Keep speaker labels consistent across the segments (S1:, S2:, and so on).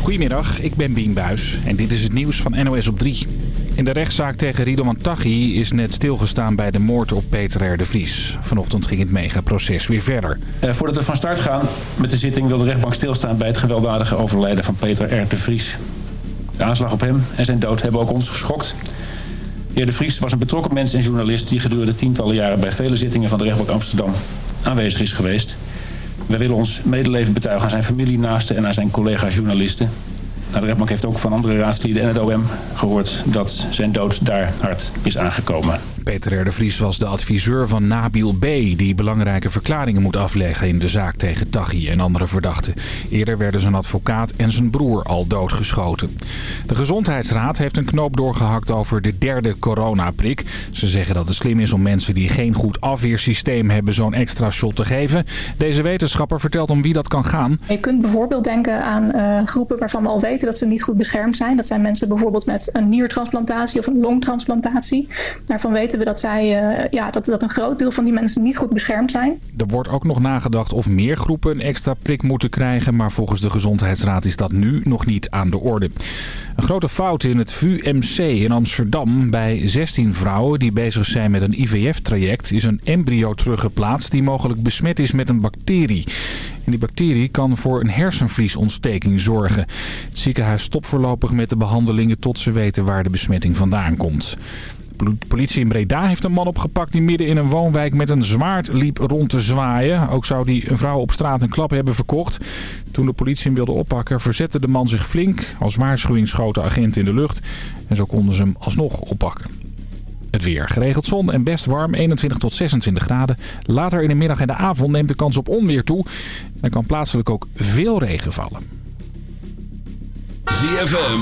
S1: Goedemiddag, ik ben Bien Buis en dit is het nieuws van NOS op 3. In de rechtszaak tegen Rido Taghi is net stilgestaan bij de moord op Peter R. de Vries. Vanochtend ging het megaproces weer verder.
S2: Eh, voordat we van start gaan met de zitting wil de rechtbank stilstaan bij het gewelddadige overlijden van Peter R. de Vries. De aanslag op hem en zijn dood hebben ook ons geschokt. De heer De Vries was een betrokken mens en journalist die gedurende tientallen jaren bij vele zittingen van de rechtbank Amsterdam aanwezig is geweest we willen ons medeleven betuigen aan zijn familie, naasten en aan zijn collega journalisten nou, de rechtbank heeft ook van andere raadsleden en het OM gehoord dat zijn dood daar hard is aangekomen.
S1: Peter R. de Vries was de adviseur van Nabil B. die belangrijke verklaringen moet afleggen in de zaak tegen Taghi en andere verdachten. Eerder werden zijn advocaat en zijn broer al doodgeschoten. De Gezondheidsraad heeft een knoop doorgehakt over de derde coronaprik. Ze zeggen dat het slim is om mensen die geen goed afweersysteem hebben zo'n extra shot te geven. Deze wetenschapper vertelt om wie dat kan gaan.
S3: Je kunt bijvoorbeeld denken aan eh, groepen waarvan we al weten dat ze niet goed beschermd zijn. Dat zijn mensen bijvoorbeeld met een niertransplantatie of een longtransplantatie. Daarvan weten we dat, zij, eh, ja, dat, dat een groot deel van die mensen niet goed beschermd zijn.
S1: Er wordt ook nog nagedacht of meer groepen een extra prik moeten krijgen. Maar volgens de Gezondheidsraad is dat nu nog niet aan de orde. Een grote fout in het VUMC in Amsterdam bij 16 vrouwen die bezig zijn met een IVF-traject... is een embryo teruggeplaatst die mogelijk besmet is met een bacterie. En die bacterie kan voor een hersenvliesontsteking zorgen. Het ziekenhuis stopt voorlopig met de behandelingen tot ze weten waar de besmetting vandaan komt. De politie in Breda heeft een man opgepakt die midden in een woonwijk met een zwaard liep rond te zwaaien. Ook zou die een vrouw op straat een klap hebben verkocht. Toen de politie hem wilde oppakken verzette de man zich flink. Als waarschuwing schoot de agent in de lucht en zo konden ze hem alsnog oppakken. Het weer. Geregeld zon en best warm, 21 tot 26 graden. Later in de middag en de avond neemt de kans op onweer toe. Er kan plaatselijk ook veel regen vallen.
S4: ZFM,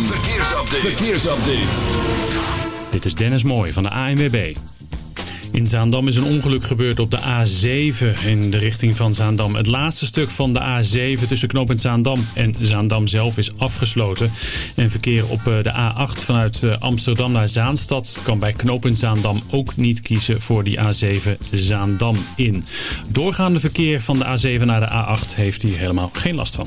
S4: verkeersupdate.
S5: Dit is Dennis Mooij van de ANWB. In Zaandam is een ongeluk gebeurd op de A7 in de richting van Zaandam. Het laatste stuk van de A7 tussen en Zaandam en Zaandam zelf is afgesloten. En verkeer op eh, de A8 vanuit eh, Amsterdam naar Zaanstad kan bij knooppunt Zaandam ook niet kiezen voor die A7 Zaandam in. Doorgaande verkeer van de A7 naar de A8 heeft hier helemaal geen last van.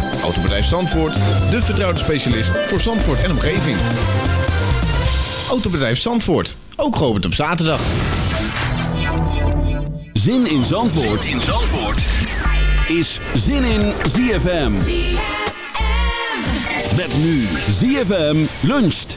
S6: Autobedrijf Zandvoort, de vertrouwde specialist voor Zandvoort en omgeving. Autobedrijf Zandvoort, ook geopend op zaterdag.
S4: Zin in Zandvoort, in is Zin in ZFM. ZFM. Met nu ZFM luncht.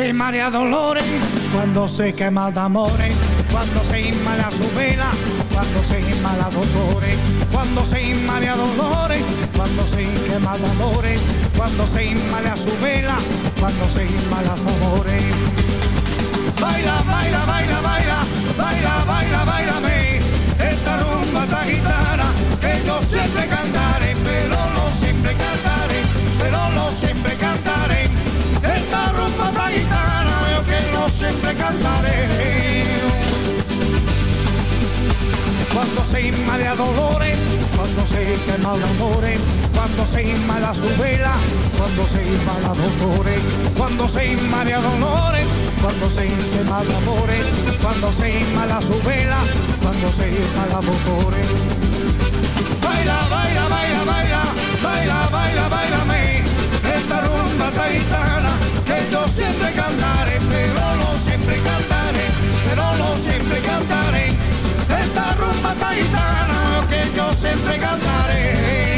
S7: se marea dolores, cuando se quema de amores, cuando se a su vela, cuando se inmala dolores, cuando se a dolores, cuando se quema de amores, cuando se a su vela, cuando se inmala su amores. Baila, baila, baila, baila, baila, baila, bailame, esta rumba esta guitarra. siempre cantaré. Cuando se inma de dolores, cuando se quema de amores, cuando se inma la su cuando se inma la dolores, cuando se inma de dolores, cuando se quema de amores, cuando se inma la su cuando se inma la dolores. Baila, baila, baila, baila, baila, baila, baila, esta rumba taitana que yo siempre cantaré pero no siempre cantaré. Esta rumba taitana, que yo siempre cantaré.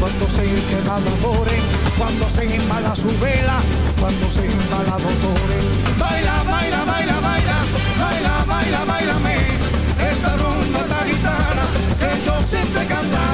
S7: cuando se quema labores, cuando se embala su vela, cuando se embala motores. Baila, baila, baila, baila, baila, baila, baila, esta ronda esta
S8: gitana que yo siempre canta.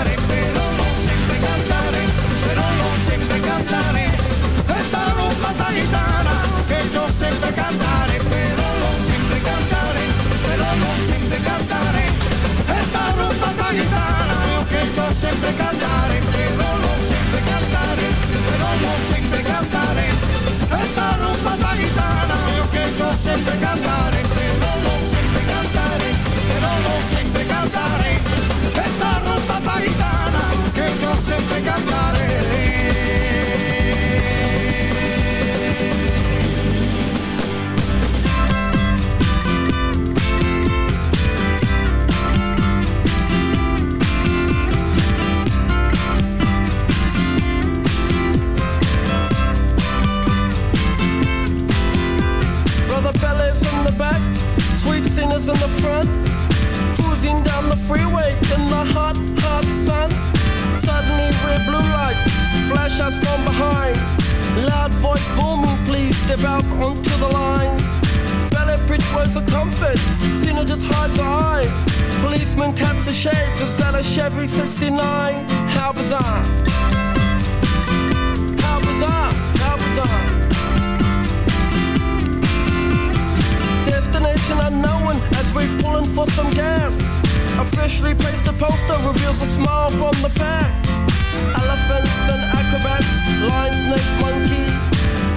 S8: step out onto the line. Ballet bridge words a comfort, Sina just hides her eyes. Policeman taps the shades, is that a Chevy 69? How bizarre. How bizarre, how bizarre. Destination unknown as we're pulling for some gas. Officially placed a poster reveals a smile from the pack. Elephants and acrobats, lion, snakes, monkey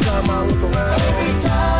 S9: time I look around. Every time.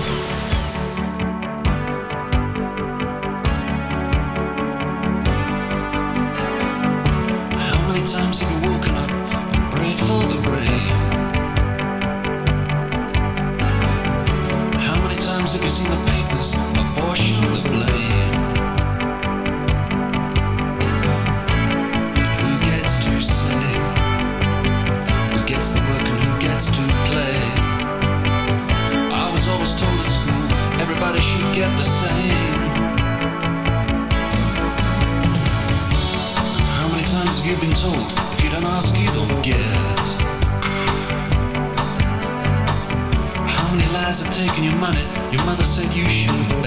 S10: taking your money. Your mother said you should.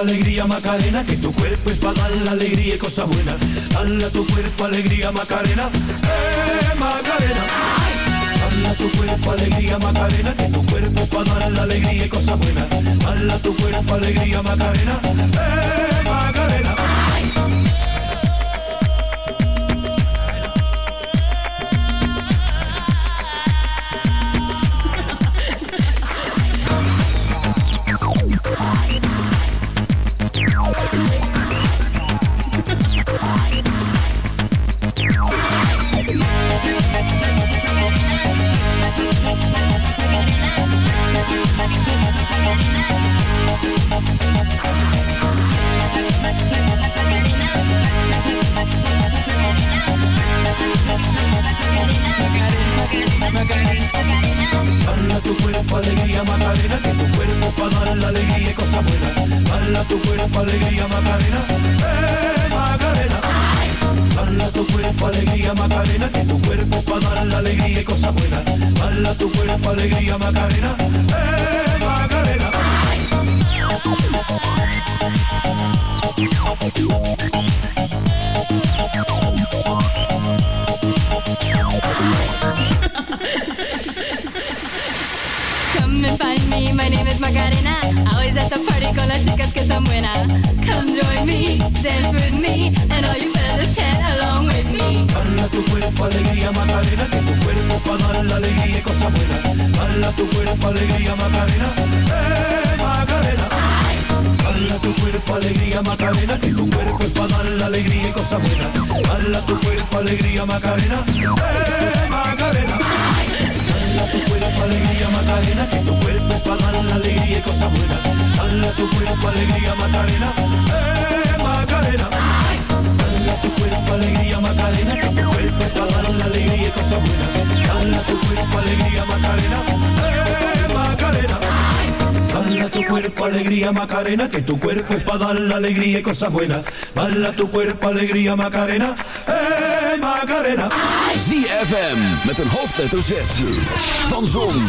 S10: alegría Macarena, que tu cuerpo es para dar la alegría y cosa buena. Alla tu cuerpo alegría Macarena, eh Macarena. Dala tu cuerpo alegría Macarena, que tu cuerpo para dar la alegría y cosa buena. Alla tu cuerpo alegría Macarena, eh
S11: buena, buena.
S10: Mala tu cuerpo, alegría, Macarena. ¡Eh, Macarena! Come and find me, my name is Macarena.
S12: Always at the party con las chicas que están buenas. Come join me, dance with me, and all you fellas along with me.
S11: tu alegría, Macarena, tu para alegría y cosas buenas. Bala tu alegría, Macarena, Macarena. tu alegría, Macarena, tu para alegría y tu cuerpo, alegría, Macarena, eh, Macarena. Macarena, que tu cuerpo para dar la alegría y cosas buenas. Dala tu cuerpo alegría, Macarena, eh, Macarena. Dala tu cuerpo alegría, Macarena, que tu cuerpo para dar la alegría y cosas buenas. Dala tu cuerpo alegría, Macarena, eh, Macarena. Bala tu cuerpo alegría Macarena, que tu cuerpo es para dar la alegría y cosas buenas. Bala tu cuerpo alegría Macarena, eh Macarena.
S4: ZFM met een hoofdletter Z van zon,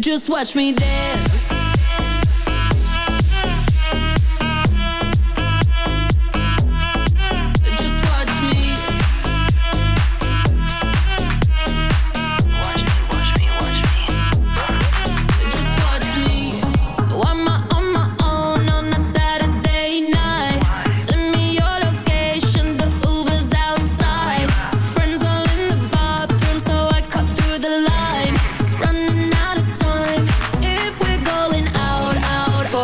S13: Just watch me dance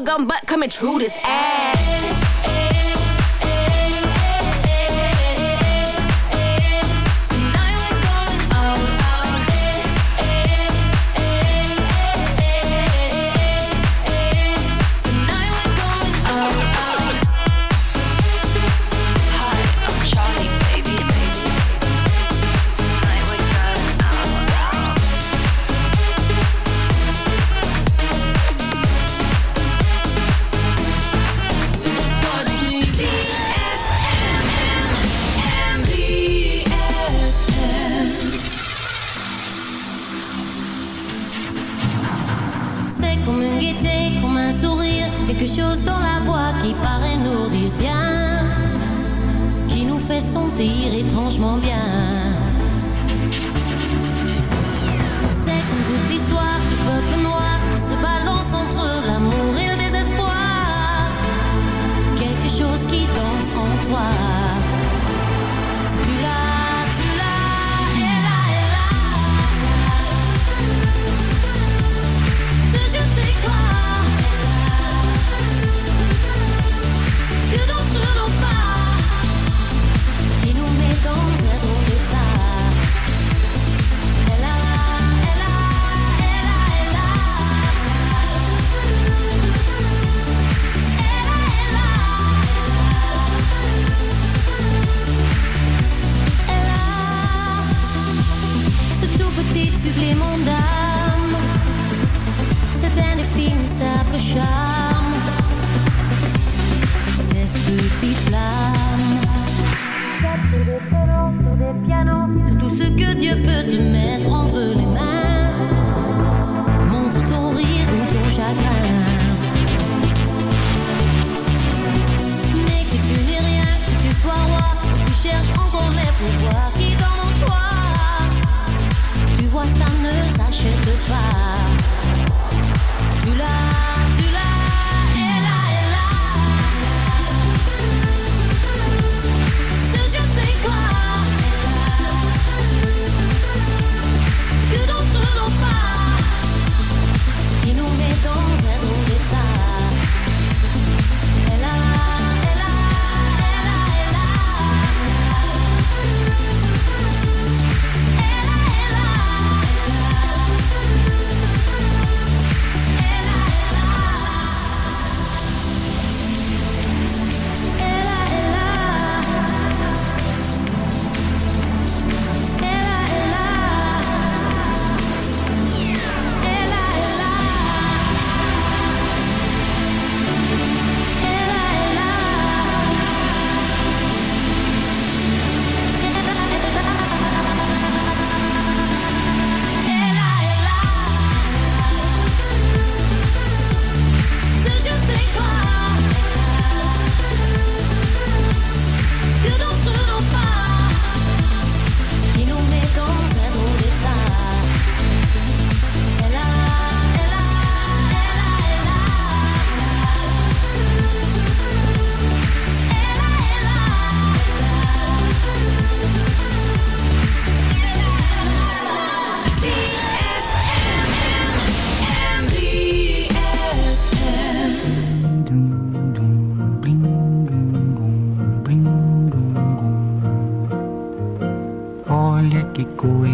S14: bubblegum butt coming through this ass.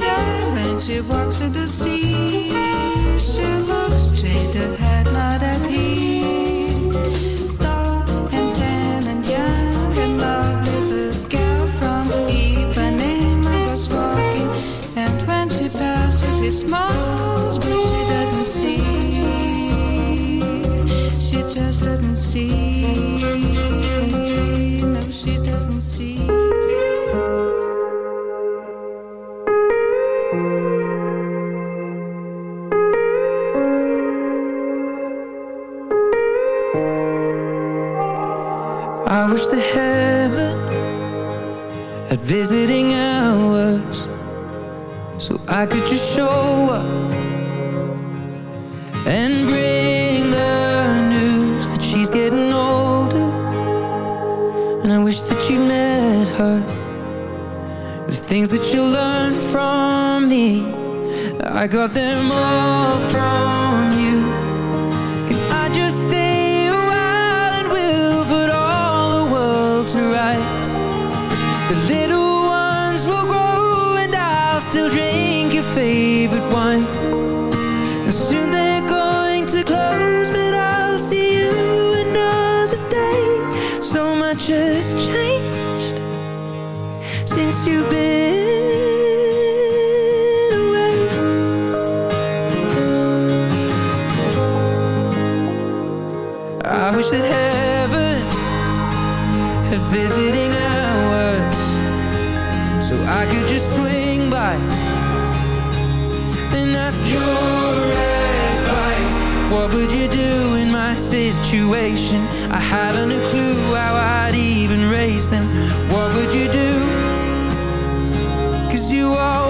S15: down when she walks at the sea. She looks straight ahead, not at him. Tall and tan and young and lovely, the girl from Ipanema goes walking. And when she passes, he smiles, but she doesn't see. She just doesn't see.
S16: I got them all from I haven't a clue how I'd even raise them What would you do? Cause you always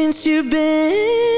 S16: since you've been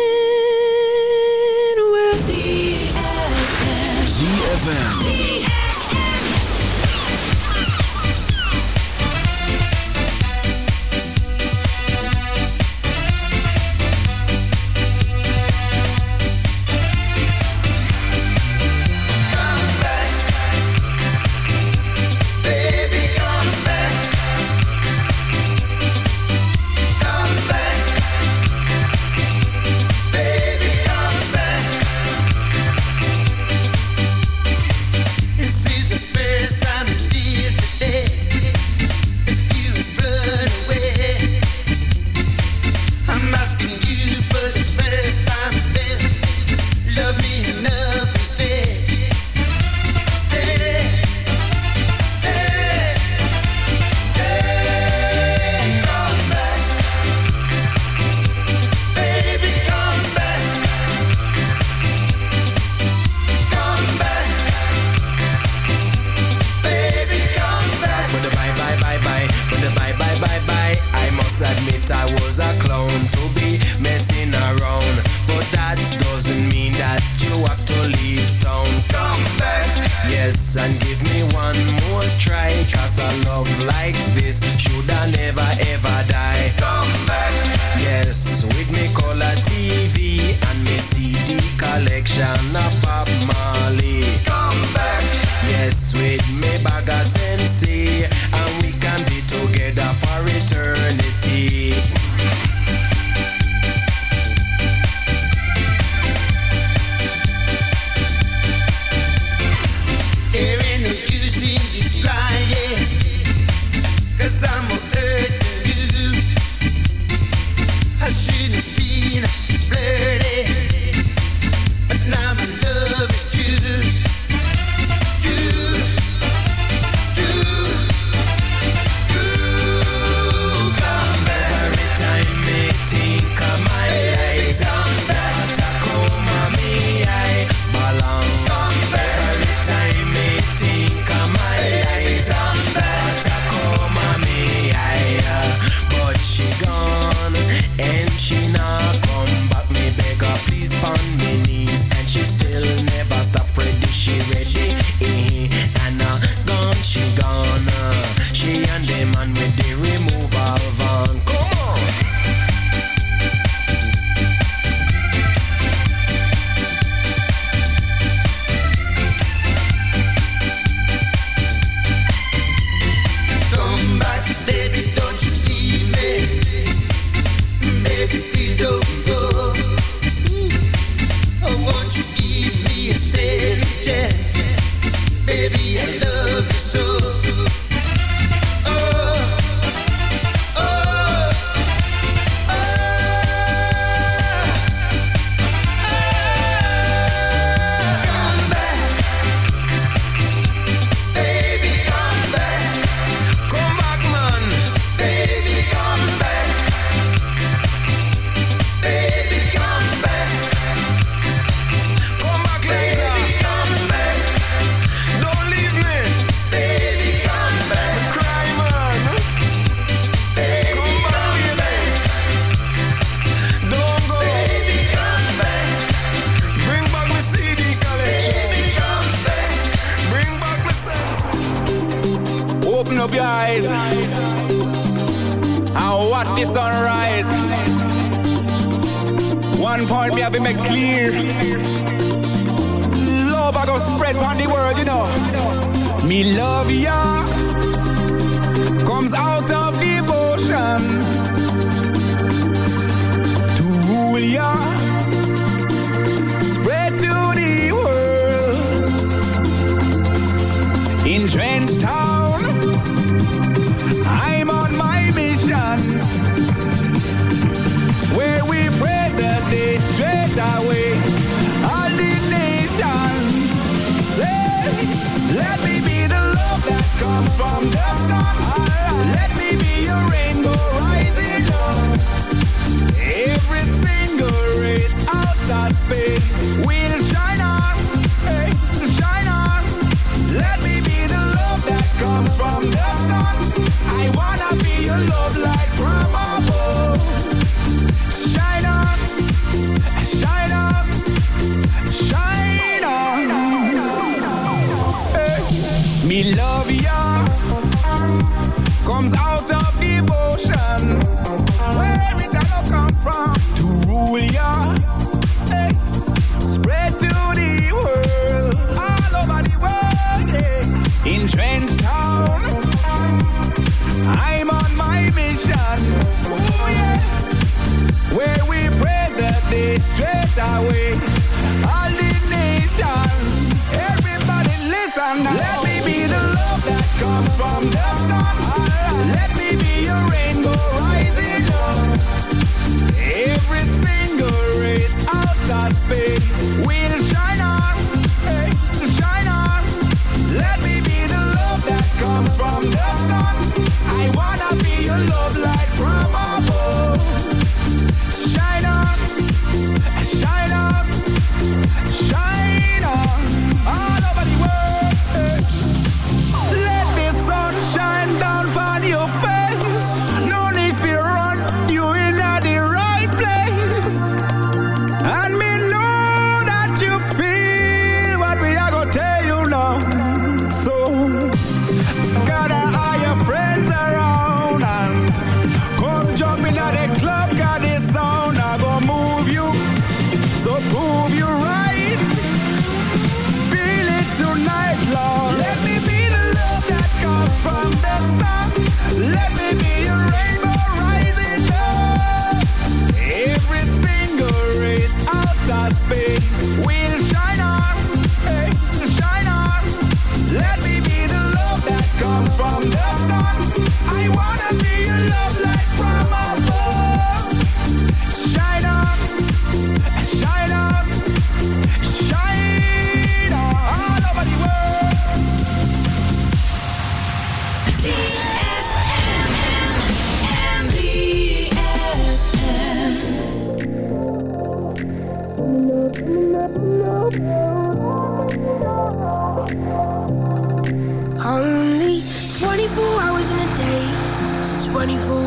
S17: eyes and watch the sunrise. One point me have been made clear. Love I go spread on the world, you know. Me love ya comes out of devotion to rule ya love All these nations, everybody listen. Now. Let me be the love that comes from the sun. Let me be your rain.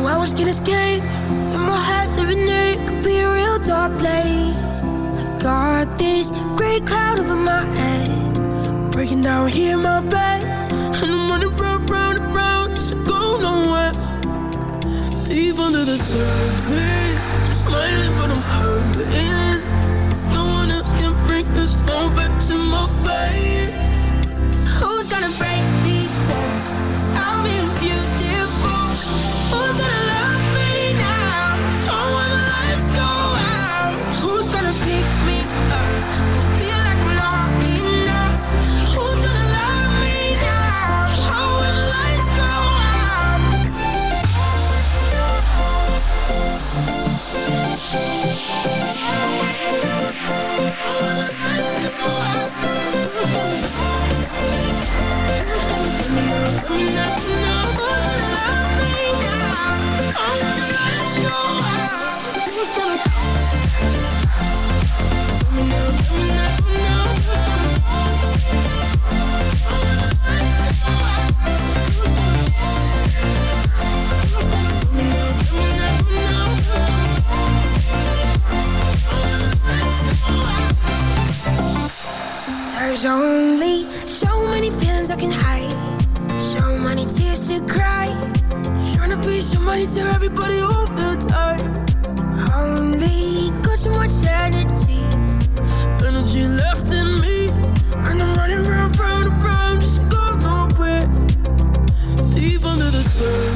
S17: I was gonna
S18: escape. In my head, living there, it could be a real dark place. I got this gray cloud over my head. Breaking down here in my bed. And I'm running round, round, and round, just to go nowhere. Deep under the surface, I'm smiling, but I'm hurting. No one else can bring this home back to my face. Who's gonna break these walls? I'll be There's only so many feelings I can hide
S16: So many tears to cry Trying to be somebody to everybody all the time Only got so much energy Energy left in me And I'm running round, round, round Just going nowhere Deep under the
S19: sun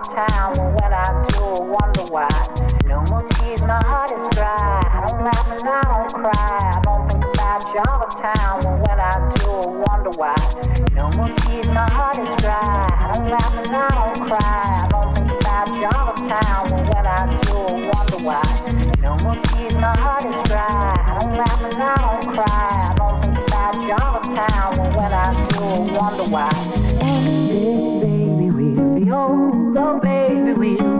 S19: of time when I do
S9: wonder why. No more tears, my heart is dry. I don't laugh and I don't cry. I don't think about you all the time when I do wonder why. No more tears, my heart is dry. I don't laugh and I don't cry. I don't think about you all the time when I do wonder why. No more tears, my heart is dry. I don't laugh and I don't cry. I don't think about you all the time when I do wonder why. This baby will be old